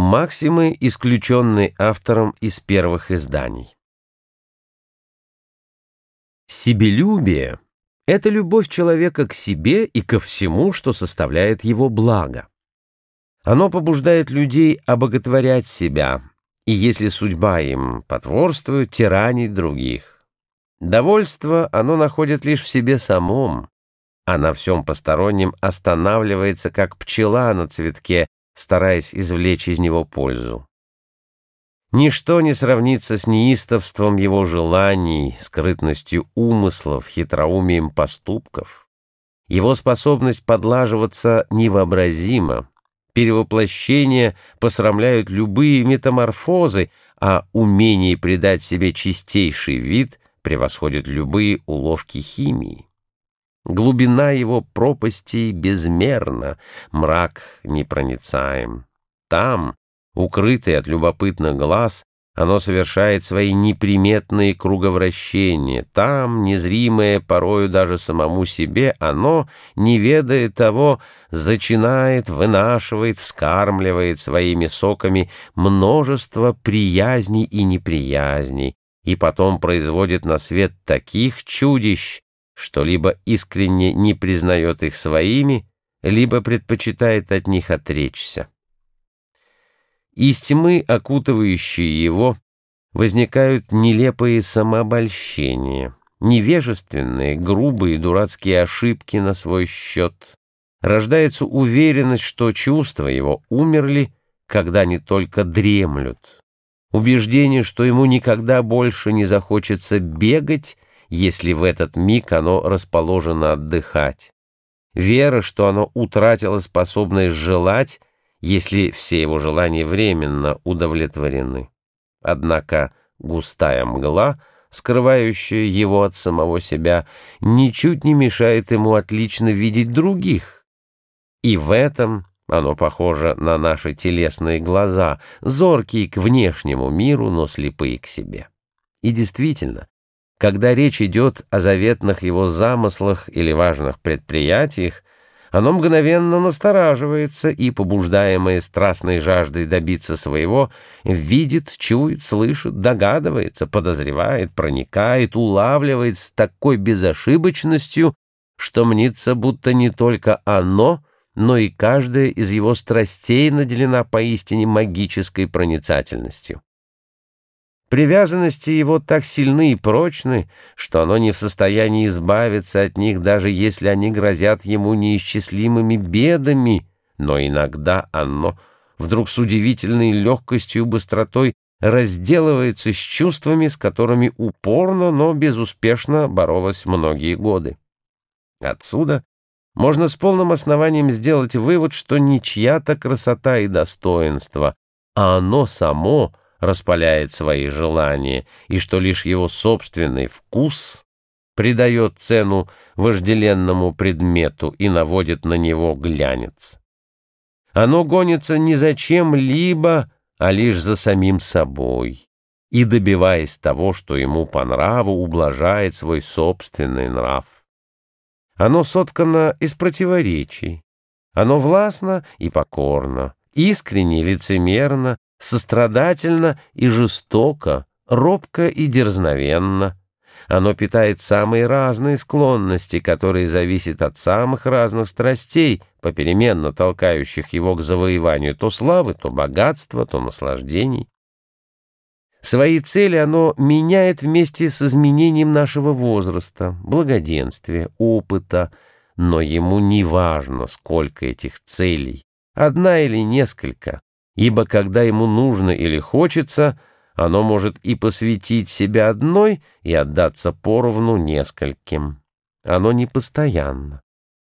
Максимы, исключенные автором из первых изданий. Себелюбие — это любовь человека к себе и ко всему, что составляет его благо. Оно побуждает людей обоготворять себя, и если судьба им потворствует, тиранить других. Довольство оно находит лишь в себе самом, а на всем постороннем останавливается, как пчела на цветке, стараясь извлечь из него пользу. Ничто не сравнится с неистовством его желаний, скрытностью умыслов, хитроумием поступков. Его способность подлаживаться невообразима. Перевоплощения посрамляют любые метаморфозы, а умение придать себе чистейший вид превосходит любые уловки химии. Глубина его пропасти безмерна, мрак непроницаем. Там, укрытый от любопытных глаз, оно совершает свои неприметные круговращения. Там, незримое порою даже самому себе, оно, не ведая того, зачинает, вынашивает, вскармливает своими соками множество приязней и неприязней, и потом производит на свет таких чудищ, что либо искренне не признает их своими, либо предпочитает от них отречься. Из тьмы, окутывающей его, возникают нелепые самообольщения, невежественные, грубые, дурацкие ошибки на свой счет. Рождается уверенность, что чувства его умерли, когда не только дремлют. Убеждение, что ему никогда больше не захочется бегать если в этот миг оно расположено отдыхать. Вера, что оно утратило способность желать, если все его желания временно удовлетворены. Однако густая мгла, скрывающая его от самого себя, ничуть не мешает ему отлично видеть других. И в этом оно похоже на наши телесные глаза, зоркие к внешнему миру, но слепые к себе. И действительно, когда речь идет о заветных его замыслах или важных предприятиях, оно мгновенно настораживается и, побуждаемое страстной жаждой добиться своего, видит, чует, слышит, догадывается, подозревает, проникает, улавливает с такой безошибочностью, что мнится, будто не только оно, но и каждая из его страстей наделена поистине магической проницательностью. Привязанности его так сильны и прочны, что оно не в состоянии избавиться от них, даже если они грозят ему неисчислимыми бедами, но иногда оно вдруг с удивительной легкостью и быстротой разделывается с чувствами, с которыми упорно, но безуспешно боролось многие годы. Отсюда можно с полным основанием сделать вывод, что не чья-то красота и достоинство, а оно само — распаляет свои желания, и что лишь его собственный вкус придает цену вожделенному предмету и наводит на него глянец. Оно гонится не за чем-либо, а лишь за самим собой, и, добиваясь того, что ему по нраву, ублажает свой собственный нрав. Оно соткано из противоречий, оно властно и покорно, искренне и лицемерно, сострадательно и жестоко, робко и дерзновенно. Оно питает самые разные склонности, которые зависят от самых разных страстей, попеременно толкающих его к завоеванию то славы, то богатства, то наслаждений. Свои цели оно меняет вместе с изменением нашего возраста, благоденствия, опыта, но ему не важно, сколько этих целей, одна или несколько, ибо когда ему нужно или хочется, оно может и посвятить себя одной и отдаться поровну нескольким. Оно не постоянно.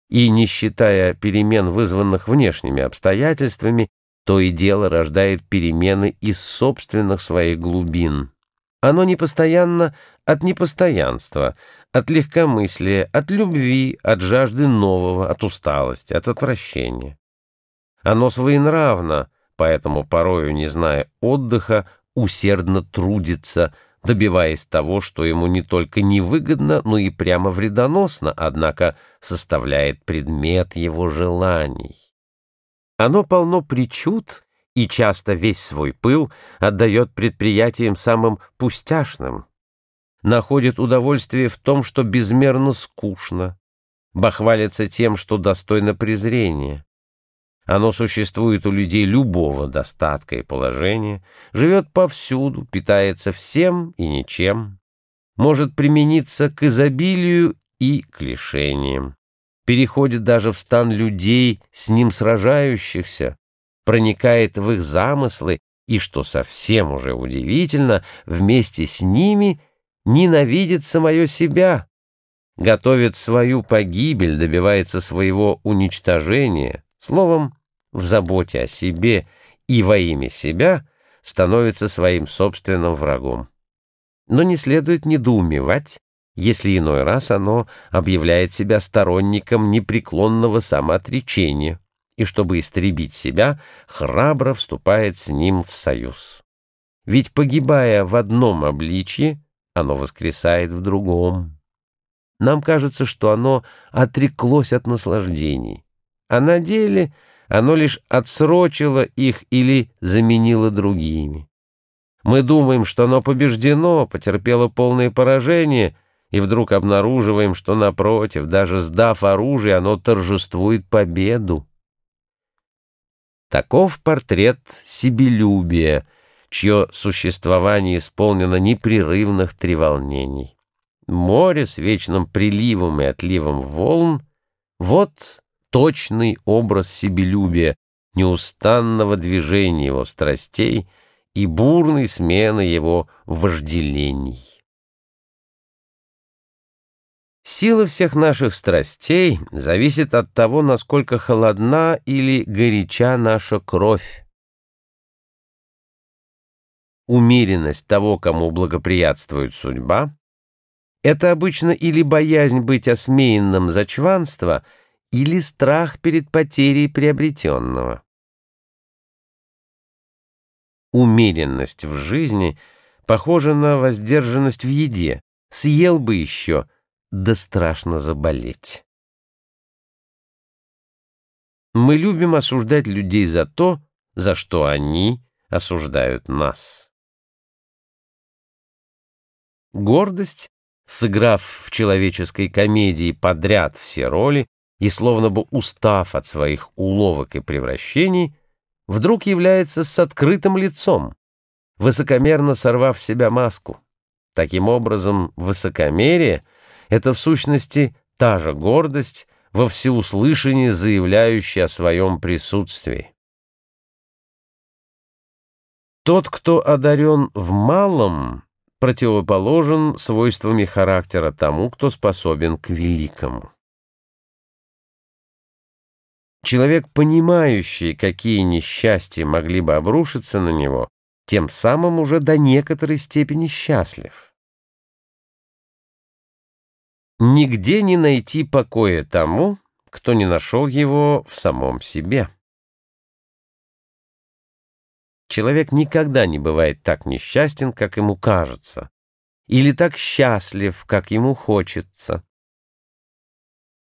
И, не считая перемен, вызванных внешними обстоятельствами, то и дело рождает перемены из собственных своих глубин. Оно непостоянно от непостоянства, от легкомыслия, от любви, от жажды нового, от усталости, от отвращения. Оно своенравно, поэтому порою, не зная отдыха, усердно трудится, добиваясь того, что ему не только невыгодно, но и прямо вредоносно, однако составляет предмет его желаний. Оно полно причуд и часто весь свой пыл отдает предприятиям самым пустяшным, находит удовольствие в том, что безмерно скучно, бахвалится тем, что достойно презрения. Оно существует у людей любого достатка и положения, живет повсюду, питается всем и ничем, может примениться к изобилию и к лишениям, переходит даже в стан людей, с ним сражающихся, проникает в их замыслы и, что совсем уже удивительно, вместе с ними ненавидит самое себя, готовит свою погибель, добивается своего уничтожения, словом, в заботе о себе и во имя себя становится своим собственным врагом. Но не следует недоумевать, если иной раз оно объявляет себя сторонником непреклонного самоотречения и, чтобы истребить себя, храбро вступает с ним в союз. Ведь, погибая в одном обличье, оно воскресает в другом. Нам кажется, что оно отреклось от наслаждений, а на деле оно лишь отсрочило их или заменило другими. Мы думаем, что оно побеждено, потерпело полное поражение, и вдруг обнаруживаем, что, напротив, даже сдав оружие, оно торжествует победу. Таков портрет себелюбия, чье существование исполнено непрерывных треволнений. Море с вечным приливом и отливом волн — вот точный образ себелюбия, неустанного движения его страстей и бурной смены его вожделений. Сила всех наших страстей зависит от того, насколько холодна или горяча наша кровь. Умеренность того, кому благоприятствует судьба, это обычно или боязнь быть осмеянным за чванство, или страх перед потерей приобретенного. Умеренность в жизни похожа на воздержанность в еде. Съел бы еще — да страшно заболеть. Мы любим осуждать людей за то, за что они осуждают нас. Гордость, сыграв в человеческой комедии подряд все роли и словно бы устав от своих уловок и превращений, вдруг является с открытым лицом, высокомерно сорвав с себя маску. Таким образом, высокомерие — это в сущности та же гордость, во всеуслышание заявляющая о своем присутствии. Тот, кто одарен в малом, противоположен свойствами характера тому, кто способен к великому. Человек, понимающий, какие несчастья могли бы обрушиться на него, тем самым уже до некоторой степени счастлив. Нигде не найти покоя тому, кто не нашел его в самом себе. Человек никогда не бывает так несчастен, как ему кажется, или так счастлив, как ему хочется.